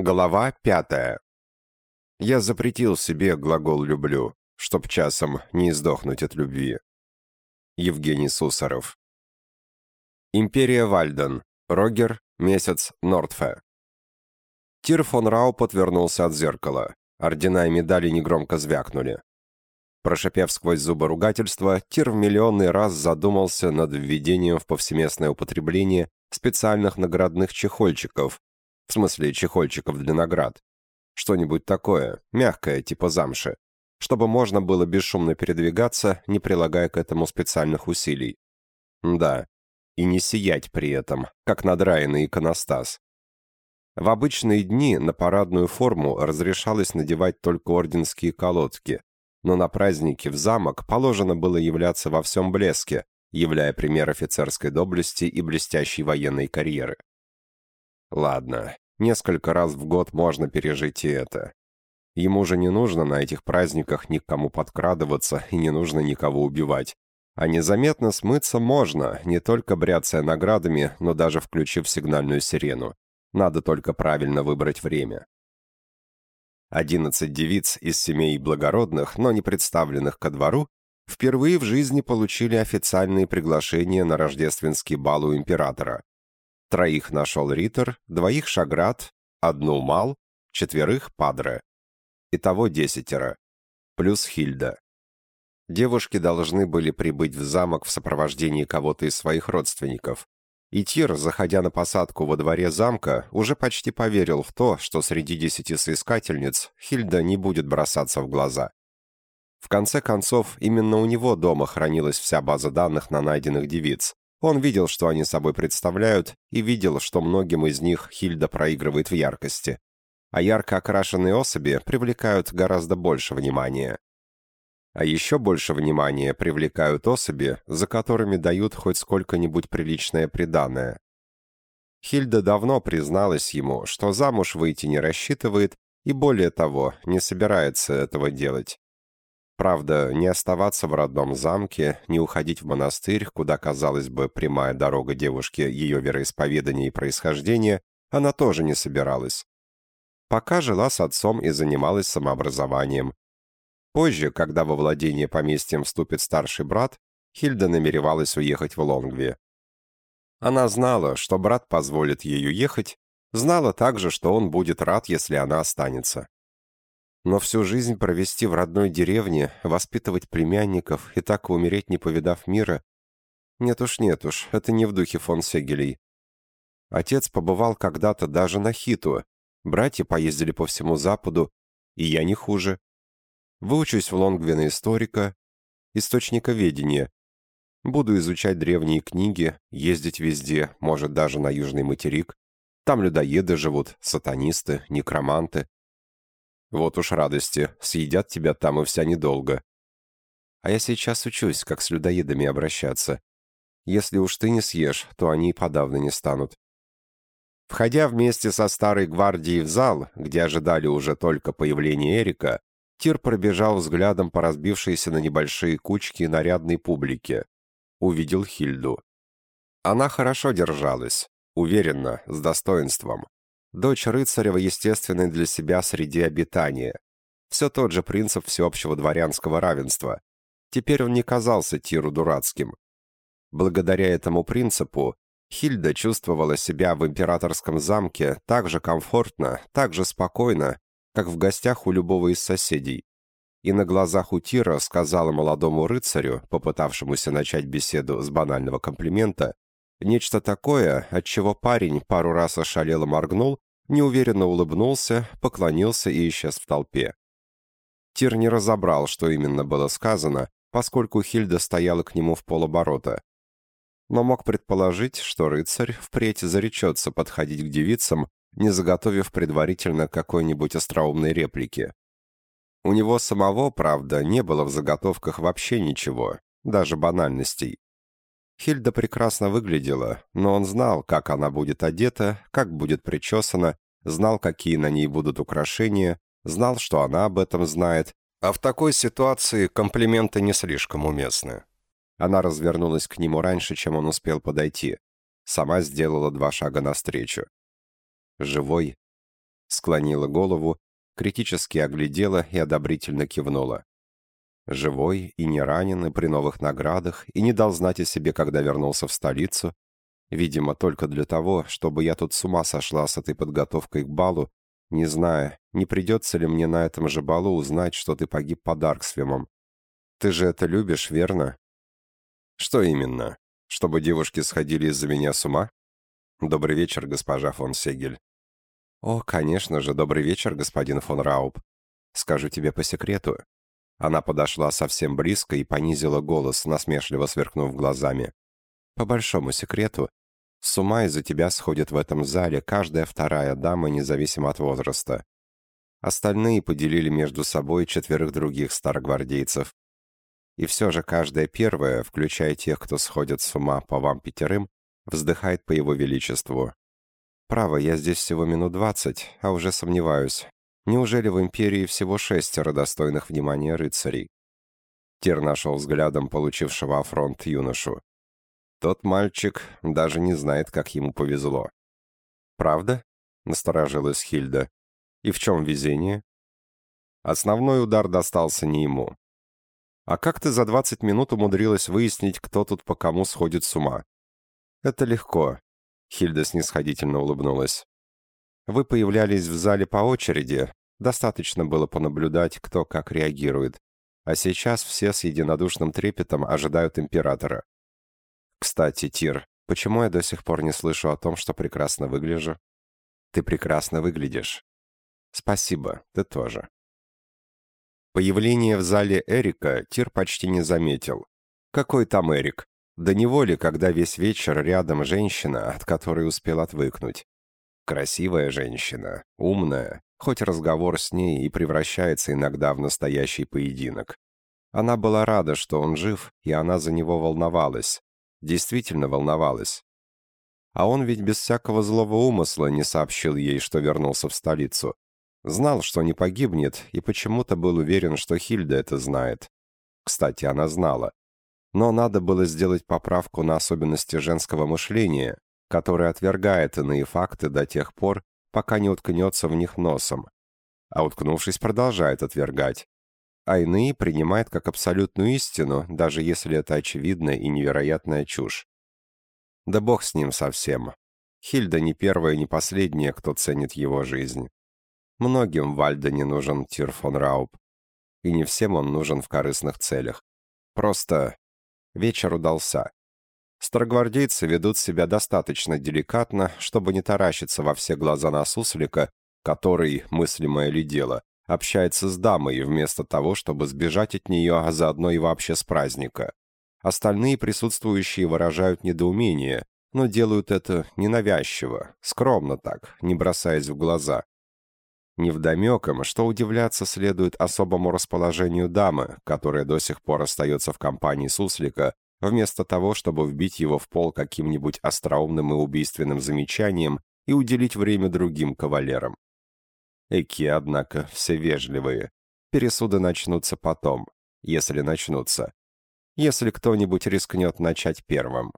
Глава пятая. Я запретил себе глагол «люблю», чтоб часом не издохнуть от любви. Евгений Сусаров. Империя Вальден. Рогер. Месяц. Нордфе. Тир фон Рау подвернулся от зеркала. Ордена и медали негромко звякнули. Прошипев сквозь зубы ругательства, Тир в миллионный раз задумался над введением в повсеместное употребление специальных наградных чехольчиков, в смысле чехольчиков для наград. Что-нибудь такое, мягкое, типа замши. Чтобы можно было бесшумно передвигаться, не прилагая к этому специальных усилий. Да, и не сиять при этом, как надраенный иконостас. В обычные дни на парадную форму разрешалось надевать только орденские колодки, но на праздники в замок положено было являться во всем блеске, являя пример офицерской доблести и блестящей военной карьеры. Ладно, несколько раз в год можно пережить и это. Ему же не нужно на этих праздниках никому подкрадываться и не нужно никого убивать. А незаметно смыться можно, не только бряцая наградами, но даже включив сигнальную сирену. Надо только правильно выбрать время. Одиннадцать девиц из семей благородных, но не представленных ко двору, впервые в жизни получили официальные приглашения на рождественский бал у императора. Троих нашел Риттер, двоих Шаград, одну Мал, четверых Падре. Итого десятеро. Плюс Хильда. Девушки должны были прибыть в замок в сопровождении кого-то из своих родственников. И Тир, заходя на посадку во дворе замка, уже почти поверил в то, что среди десяти соискательниц Хильда не будет бросаться в глаза. В конце концов, именно у него дома хранилась вся база данных на найденных девиц, он видел, что они собой представляют, и видел, что многим из них Хильда проигрывает в яркости. А ярко окрашенные особи привлекают гораздо больше внимания. А еще больше внимания привлекают особи, за которыми дают хоть сколько-нибудь приличное приданое. Хильда давно призналась ему, что замуж выйти не рассчитывает и, более того, не собирается этого делать. Правда, не оставаться в родном замке, не уходить в монастырь, куда, казалось бы, прямая дорога девушки ее вероисповедания и происхождения, она тоже не собиралась. Пока жила с отцом и занималась самообразованием. Позже, когда во владение поместьем вступит старший брат, Хильда намеревалась уехать в Лонгве. Она знала, что брат позволит ей уехать, знала также, что он будет рад, если она останется. Но всю жизнь провести в родной деревне, воспитывать племянников и так умереть, не повидав мира... Нет уж, нет уж, это не в духе фон Сегелей. Отец побывал когда-то даже на Хиту, братья поездили по всему Западу, и я не хуже. Выучусь в Лонгве на историка, источника ведения. Буду изучать древние книги, ездить везде, может, даже на Южный материк. Там людоеды живут, сатанисты, некроманты. Вот уж радости, съедят тебя там и вся недолго. А я сейчас учусь, как с людоедами обращаться. Если уж ты не съешь, то они и подавно не станут. Входя вместе со старой гвардией в зал, где ожидали уже только появления Эрика, Тир пробежал взглядом по разбившейся на небольшие кучки нарядной публике. Увидел Хильду. Она хорошо держалась, уверенно, с достоинством. Дочь рыцаря в естественной для себя среде обитания. Все тот же принцип всеобщего дворянского равенства. Теперь он не казался Тиру дурацким. Благодаря этому принципу Хильда чувствовала себя в императорском замке так же комфортно, так же спокойно, как в гостях у любого из соседей. И на глазах у Тира сказала молодому рыцарю, попытавшемуся начать беседу с банального комплимента, Нечто такое, от чего парень пару раз ошалело моргнул, неуверенно улыбнулся, поклонился и исчез в толпе. Тир не разобрал, что именно было сказано, поскольку Хильда стояла к нему в полоборота. Но мог предположить, что рыцарь впредь заречется подходить к девицам, не заготовив предварительно какой-нибудь остроумной реплики. У него самого, правда, не было в заготовках вообще ничего, даже банальностей. Хильда прекрасно выглядела, но он знал, как она будет одета, как будет причесана, знал, какие на ней будут украшения, знал, что она об этом знает, а в такой ситуации комплименты не слишком уместны. Она развернулась к нему раньше, чем он успел подойти. Сама сделала два шага навстречу. Живой. Склонила голову, критически оглядела и одобрительно кивнула. Живой и не раненый при новых наградах, и не дал знать о себе, когда вернулся в столицу. Видимо, только для того, чтобы я тут с ума сошла с этой подготовкой к балу, не зная, не придется ли мне на этом же балу узнать, что ты погиб под Арксвемом. Ты же это любишь, верно? Что именно? Чтобы девушки сходили из-за меня с ума? Добрый вечер, госпожа фон Сегель. О, конечно же, добрый вечер, господин фон Рауб. Скажу тебе по секрету, она подошла совсем близко и понизила голос, насмешливо сверкнув глазами. «По большому секрету, с ума из-за тебя сходит в этом зале каждая вторая дама, независимо от возраста. Остальные поделили между собой четверых других старогвардейцев. И все же каждая первая, включая тех, кто сходит с ума по вам пятерым, вздыхает по его величеству. Право, я здесь всего минут двадцать, а уже сомневаюсь, Неужели в империи всего шестеро достойных внимания рыцарей? Тир нашел взглядом получившего афронт юношу. Тот мальчик даже не знает, как ему повезло. «Правда?» — насторожилась Хильда. «И в чем везение?» Основной удар достался не ему. «А как ты за двадцать минут умудрилась выяснить, кто тут по кому сходит с ума?» «Это легко», — Хильда снисходительно улыбнулась. «Вы появлялись в зале по очереди, Достаточно было понаблюдать, кто как реагирует. А сейчас все с единодушным трепетом ожидают императора. Кстати, Тир, почему я до сих пор не слышу о том, что прекрасно выгляжу? Ты прекрасно выглядишь. Спасибо, ты тоже. Появление в зале Эрика Тир почти не заметил. Какой там Эрик? До него ли, когда весь вечер рядом женщина, от которой успел отвыкнуть? Красивая женщина, умная, хоть разговор с ней и превращается иногда в настоящий поединок. Она была рада, что он жив, и она за него волновалась. Действительно волновалась. А он ведь без всякого злого умысла не сообщил ей, что вернулся в столицу. Знал, что не погибнет, и почему-то был уверен, что Хильда это знает. Кстати, она знала. Но надо было сделать поправку на особенности женского мышления, которое отвергает иные факты до тех пор, пока не уткнется в них носом, а уткнувшись, продолжает отвергать. А иные принимает как абсолютную истину, даже если это очевидная и невероятная чушь. Да бог с ним совсем. Хильда не первая и не последняя, кто ценит его жизнь. Многим Вальда не нужен Тир фон Рауб. И не всем он нужен в корыстных целях. Просто вечер удался. Старогвардейцы ведут себя достаточно деликатно, чтобы не таращиться во все глаза на суслика, который, мыслимое ли дело, общается с дамой вместо того, чтобы сбежать от нее, а заодно и вообще с праздника. Остальные присутствующие выражают недоумение, но делают это ненавязчиво, скромно так, не бросаясь в глаза. Невдомеком, что удивляться следует особому расположению дамы, которая до сих пор остается в компании Суслика, вместо того, чтобы вбить его в пол каким-нибудь остроумным и убийственным замечанием и уделить время другим кавалерам. Эки, однако, все вежливые. Пересуды начнутся потом, если начнутся. Если кто-нибудь рискнет начать первым.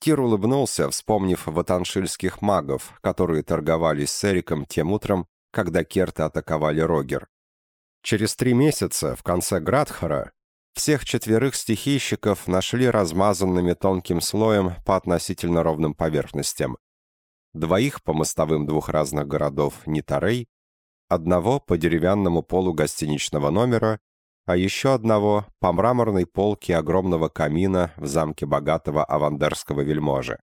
Тир улыбнулся, вспомнив ватаншильских магов, которые торговались с Эриком тем утром, когда керты атаковали Рогер. Через три месяца, в конце Градхара, всех четверых стихийщиков нашли размазанными тонким слоем по относительно ровным поверхностям. Двоих по мостовым двух разных городов Нитарей, одного по деревянному полу гостиничного номера, а еще одного по мраморной полке огромного камина в замке богатого авандерского вельможи.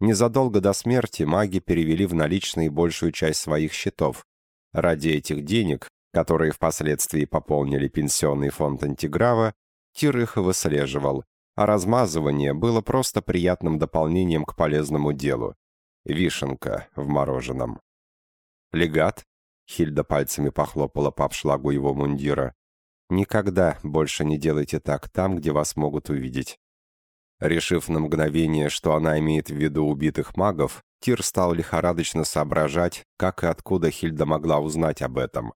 Незадолго до смерти маги перевели в наличные большую часть своих счетов. Ради этих денег которые впоследствии пополнили пенсионный фонд Антиграва, Тир их выслеживал, а размазывание было просто приятным дополнением к полезному делу. Вишенка в мороженом. «Легат?» — Хильда пальцами похлопала по обшлагу его мундира. «Никогда больше не делайте так там, где вас могут увидеть». Решив на мгновение, что она имеет в виду убитых магов, Тир стал лихорадочно соображать, как и откуда Хильда могла узнать об этом.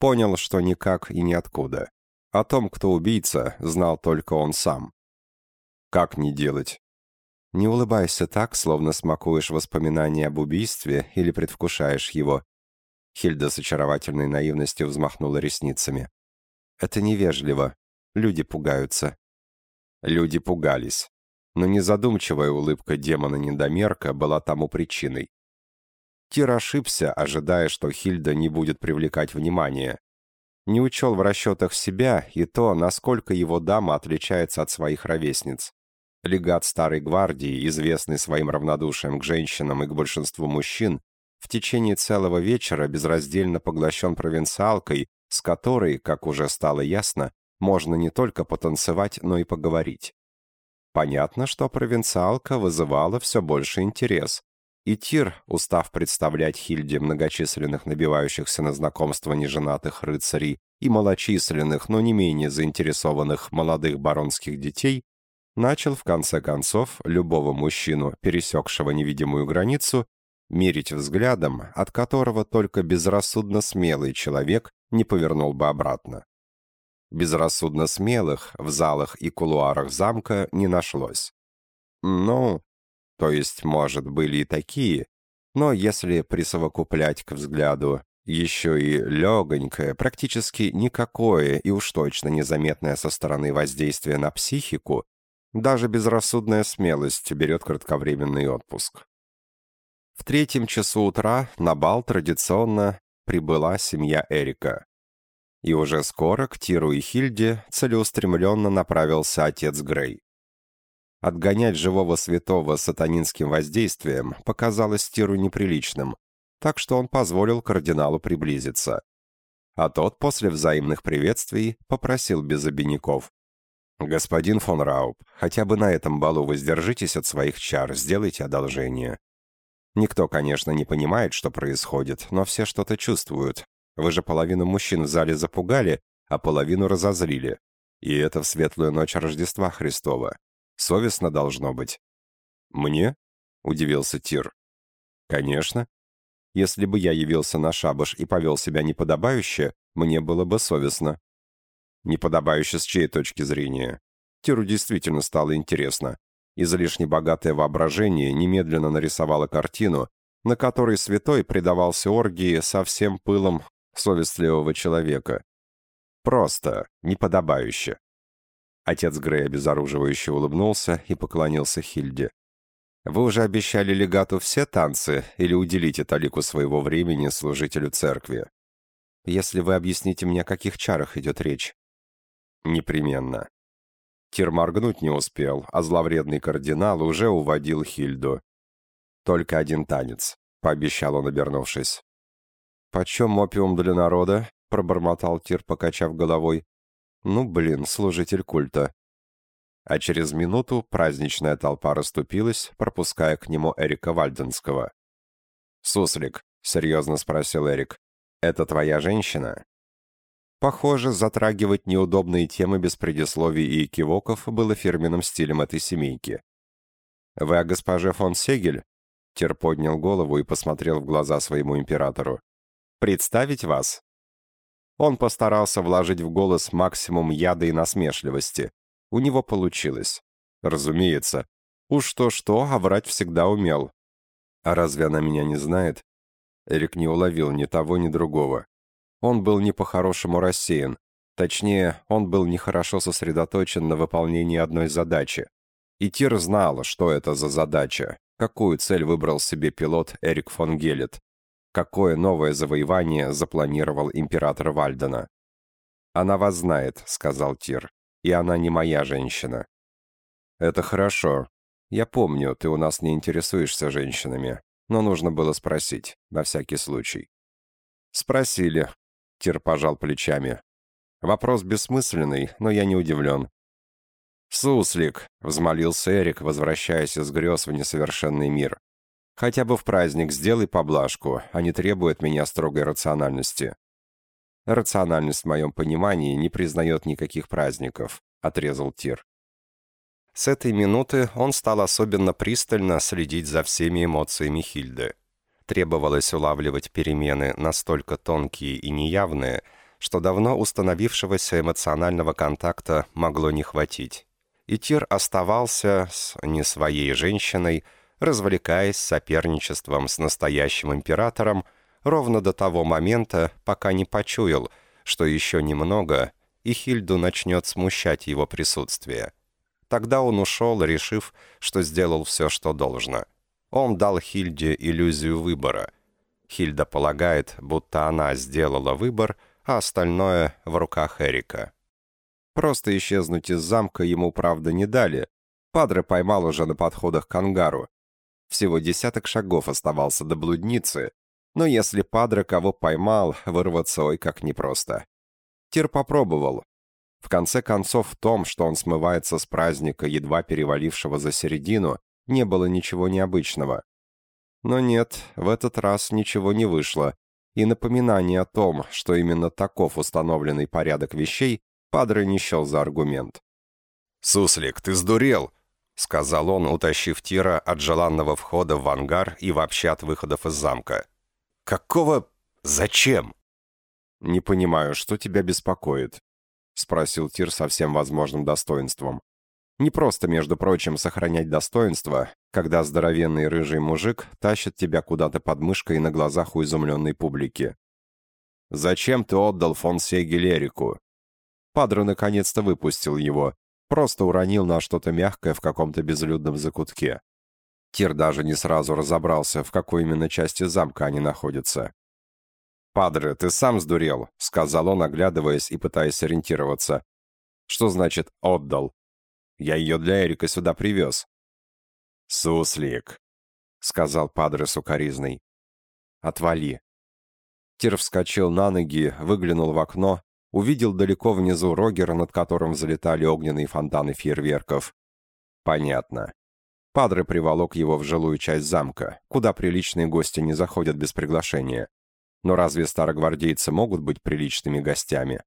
Понял, что никак и ниоткуда. О том, кто убийца, знал только он сам. Как не делать? Не улыбайся так, словно смакуешь воспоминания об убийстве или предвкушаешь его. Хильда с очаровательной наивностью взмахнула ресницами. «Это невежливо. Люди пугаются». Люди пугались. Но незадумчивая улыбка демона-недомерка была тому причиной. Тир ошибся, ожидая, что Хильда не будет привлекать внимание. Не учел в расчетах себя и то, насколько его дама отличается от своих ровесниц. Легат Старой Гвардии, известный своим равнодушием к женщинам и к большинству мужчин, в течение целого вечера безраздельно поглощен провинциалкой, с которой, как уже стало ясно, можно не только потанцевать, но и поговорить. Понятно, что провинциалка вызывала все больше интерес. И Тир, устав представлять Хильде многочисленных набивающихся на знакомство неженатых рыцарей и малочисленных, но не менее заинтересованных молодых баронских детей, начал в конце концов любого мужчину, пересекшего невидимую границу, мерить взглядом, от которого только безрассудно смелый человек не повернул бы обратно. Безрассудно смелых в залах и кулуарах замка не нашлось. Ну, то есть, может, были и такие, но если присовокуплять к взгляду еще и легонькое, практически никакое и уж точно незаметное со стороны воздействия на психику, даже безрассудная смелость берет кратковременный отпуск. В третьем часу утра на бал традиционно прибыла семья Эрика. И уже скоро к Тиру и Хильде целеустремленно направился отец Грей. Отгонять живого святого сатанинским воздействием показалось Тиру неприличным, так что он позволил кардиналу приблизиться. А тот после взаимных приветствий попросил без обиняков. «Господин фон Рауб, хотя бы на этом балу воздержитесь от своих чар, сделайте одолжение. Никто, конечно, не понимает, что происходит, но все что-то чувствуют. Вы же половину мужчин в зале запугали, а половину разозлили. И это в светлую ночь Рождества Христова. Совестно должно быть. «Мне?» — удивился Тир. «Конечно. Если бы я явился на шабаш и повел себя неподобающе, мне было бы совестно». «Неподобающе с чьей точки зрения?» Тиру действительно стало интересно. Излишне богатое воображение немедленно нарисовало картину, на которой святой предавался оргии со всем пылом совестливого человека. Просто, неподобающе. Отец Грей обезоруживающе улыбнулся и поклонился Хильде. «Вы уже обещали легату все танцы или уделите талику своего времени служителю церкви? Если вы объясните мне, о каких чарах идет речь?» «Непременно. Тир моргнуть не успел, а зловредный кардинал уже уводил Хильду. «Только один танец», — пообещал он, обернувшись. «Почем опиум для народа?» — пробормотал Тир, покачав головой. «Ну, блин, служитель культа». А через минуту праздничная толпа расступилась, пропуская к нему Эрика Вальденского. «Суслик», — серьезно спросил Эрик, — «это твоя женщина?» Похоже, затрагивать неудобные темы без предисловий и кивоков было фирменным стилем этой семейки. «Вы о госпоже фон Сегель?» Тер поднял голову и посмотрел в глаза своему императору. «Представить вас?» Он постарался вложить в голос максимум яда и насмешливости. У него получилось. Разумеется. Уж то-что, а врать всегда умел. А разве она меня не знает? Эрик не уловил ни того, ни другого. Он был не по-хорошему рассеян. Точнее, он был нехорошо сосредоточен на выполнении одной задачи. И Тир знал, что это за задача, какую цель выбрал себе пилот Эрик фон Гелет, какое новое завоевание запланировал император Вальдена. «Она вас знает», — сказал Тир, — «и она не моя женщина». «Это хорошо. Я помню, ты у нас не интересуешься женщинами, но нужно было спросить, на всякий случай». «Спросили», Тир пожал плечами. Вопрос бессмысленный, но я не удивлен. «Суслик!» — взмолился Эрик, возвращаясь из грез в несовершенный мир. «Хотя бы в праздник сделай поблажку, а не требует меня строгой рациональности». «Рациональность в моем понимании не признает никаких праздников», — отрезал Тир. С этой минуты он стал особенно пристально следить за всеми эмоциями Хильды требовалось улавливать перемены настолько тонкие и неявные, что давно установившегося эмоционального контакта могло не хватить. И Тир оставался с не своей женщиной, развлекаясь соперничеством с настоящим императором, ровно до того момента, пока не почуял, что еще немного, и Хильду начнет смущать его присутствие. Тогда он ушел, решив, что сделал все, что должно. Он дал Хильде иллюзию выбора. Хильда полагает, будто она сделала выбор, а остальное в руках Эрика. Просто исчезнуть из замка ему, правда, не дали. Падре поймал уже на подходах к ангару. Всего десяток шагов оставался до блудницы, но если Падре кого поймал, вырваться ой как непросто. Тир попробовал. В конце концов, в том, что он смывается с праздника, едва перевалившего за середину, не было ничего необычного. Но нет, в этот раз ничего не вышло, и напоминание о том, что именно таков установленный порядок вещей, Падре не счел за аргумент. «Суслик, ты сдурел!» — сказал он, утащив Тира от желанного входа в ангар и вообще от выходов из замка. «Какого... Зачем?» «Не понимаю, что тебя беспокоит?» — спросил Тир со всем возможным достоинством. «Не просто, между прочим, сохранять достоинство, когда здоровенный рыжий мужик тащит тебя куда-то под мышкой на глазах у изумленной публики. Зачем ты отдал фон Сегель Эрику?» Падро наконец-то выпустил его, просто уронил на что-то мягкое в каком-то безлюдном закутке. Тир даже не сразу разобрался, в какой именно части замка они находятся. «Падре, ты сам сдурел», — сказал он, оглядываясь и пытаясь ориентироваться. «Что значит «отдал»? Я ее для Эрика сюда привез». «Суслик», — сказал Падре сукоризный. «Отвали». Тир вскочил на ноги, выглянул в окно, увидел далеко внизу Рогера, над которым взлетали огненные фонтаны фейерверков. «Понятно». Падре приволок его в жилую часть замка, куда приличные гости не заходят без приглашения. Но разве старогвардейцы могут быть приличными гостями?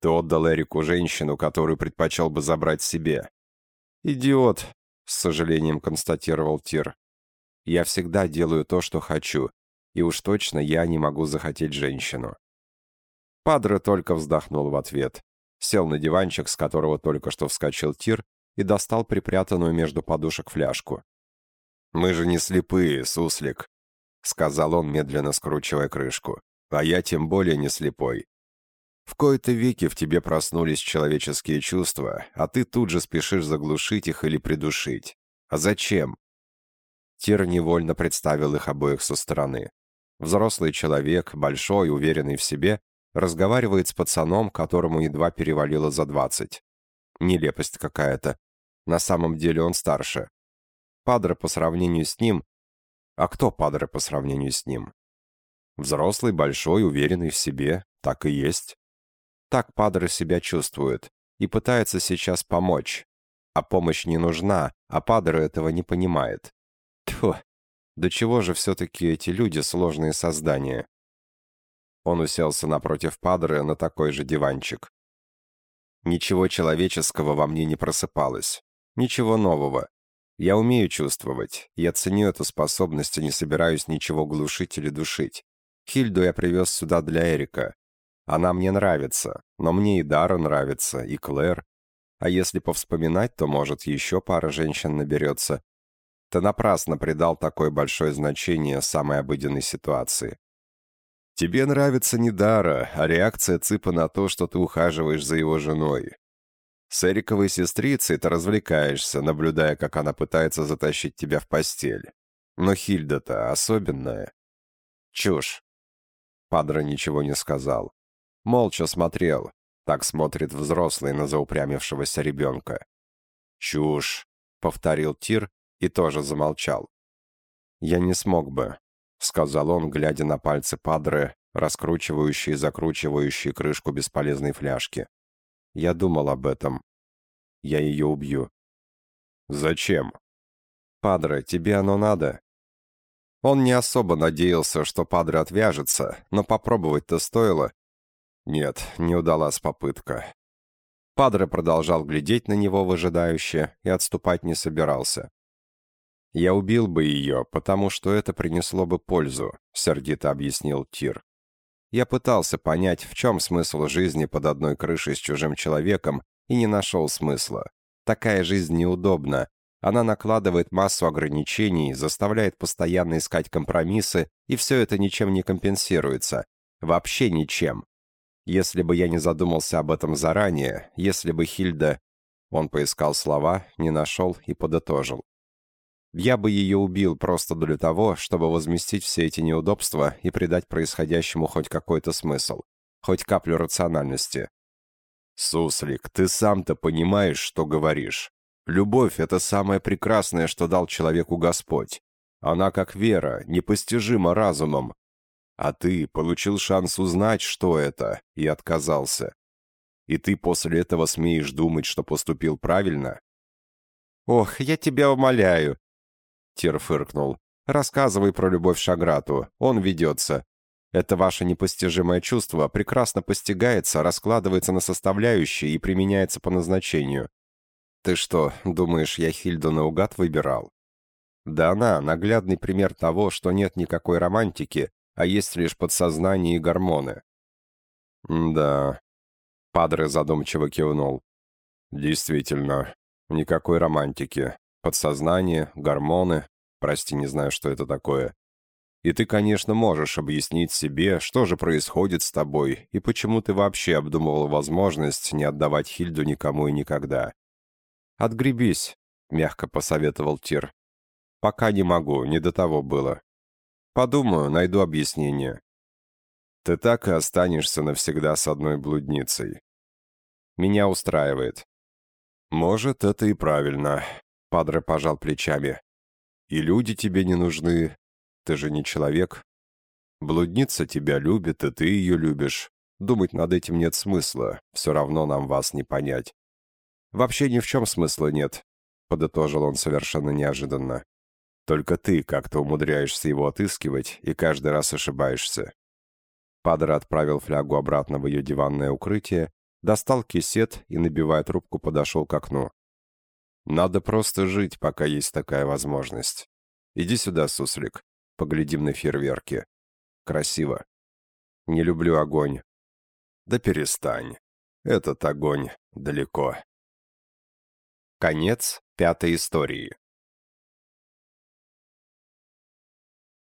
Ты отдал Эрику женщину, которую предпочел бы забрать себе. «Идиот», — с сожалением констатировал Тир. «Я всегда делаю то, что хочу, и уж точно я не могу захотеть женщину». Падре только вздохнул в ответ, сел на диванчик, с которого только что вскочил Тир, и достал припрятанную между подушек фляжку. «Мы же не слепые, суслик», — сказал он, медленно скручивая крышку. «А я тем более не слепой. В кои-то веки в тебе проснулись человеческие чувства, а ты тут же спешишь заглушить их или придушить. А зачем?» Тир невольно представил их обоих со стороны. Взрослый человек, большой, уверенный в себе, разговаривает с пацаном, которому едва перевалило за двадцать. Нелепость какая-то. На самом деле он старше. Падре по сравнению с ним а кто Падре по сравнению с ним? Взрослый, большой, уверенный в себе, так и есть. Так Падре себя чувствует и пытается сейчас помочь. А помощь не нужна, а Падре этого не понимает. Тьфу, до чего же все-таки эти люди сложные создания? Он уселся напротив Падре на такой же диванчик. Ничего человеческого во мне не просыпалось. Ничего нового. Я умею чувствовать. Я ценю эту способность и не собираюсь ничего глушить или душить. Хильду я привез сюда для Эрика. Она мне нравится, но мне и Дара нравится, и Клэр. А если повспоминать, то, может, еще пара женщин наберется. Ты напрасно придал такое большое значение самой обыденной ситуации. Тебе нравится не Дара, а реакция Ципа на то, что ты ухаживаешь за его женой. С Эриковой сестрицей ты развлекаешься, наблюдая, как она пытается затащить тебя в постель. Но Хильда-то особенная. Чушь. Падре ничего не сказал. Молча смотрел. Так смотрит взрослый на заупрямившегося ребенка. «Чушь», — повторил Тир и тоже замолчал. «Я не смог бы», — сказал он, глядя на пальцы Падре, раскручивающие и закручивающие крышку бесполезной фляжки. Я думал об этом. Я ее убью. Зачем? Падре, тебе оно надо? Он не особо надеялся, что Падре отвяжется, но попробовать-то стоило. Нет, не удалась попытка. Падре продолжал глядеть на него выжидающе и отступать не собирался. «Я убил бы ее, потому что это принесло бы пользу», — сердито объяснил Тир. Я пытался понять, в чем смысл жизни под одной крышей с чужим человеком, и не нашел смысла. Такая жизнь неудобна, Она накладывает массу ограничений, заставляет постоянно искать компромиссы, и все это ничем не компенсируется. Вообще ничем. Если бы я не задумался об этом заранее, если бы Хильда... Он поискал слова, не нашел и подытожил. Я бы ее убил просто для того, чтобы возместить все эти неудобства и придать происходящему хоть какой-то смысл, хоть каплю рациональности. «Суслик, ты сам-то понимаешь, что говоришь. Любовь — это самое прекрасное, что дал человеку Господь. Она, как вера, непостижима разумом, а ты получил шанс узнать, что это, и отказался. И ты после этого смеешь думать, что поступил правильно? «Ох, я тебя умоляю!» Тир фыркнул. «Рассказывай про любовь Шаграту, он ведется. Это ваше непостижимое чувство прекрасно постигается, раскладывается на составляющие и применяется по назначению. Ты что, думаешь, я Хильду наугад выбирал? Да она наглядный пример того, что нет никакой романтики, а есть лишь подсознание и гормоны. «Да», — Падре задумчиво кивнул. «Действительно, никакой романтики. Подсознание, гормоны, прости, не знаю, что это такое. И ты, конечно, можешь объяснить себе, что же происходит с тобой и почему ты вообще обдумывал возможность не отдавать Хильду никому и никогда. «Отгребись», — мягко посоветовал Тир. «Пока не могу, не до того было. Подумаю, найду объяснение. Ты так и останешься навсегда с одной блудницей. Меня устраивает. Может, это и правильно. Падре пожал плечами. И люди тебе не нужны. Ты же не человек. Блудница тебя любит, и ты ее любишь. Думать над этим нет смысла. Все равно нам вас не понять. Вообще ни в чем смысла нет, подытожил он совершенно неожиданно. Только ты как-то умудряешься его отыскивать и каждый раз ошибаешься». Падре отправил флягу обратно в ее диванное укрытие, достал кисет и, набивая трубку, подошел к окну. «Надо просто жить, пока есть такая возможность. Иди сюда, суслик, поглядим на фейерверки. Красиво. Не люблю огонь». «Да перестань. Этот огонь далеко». Конец пятой истории.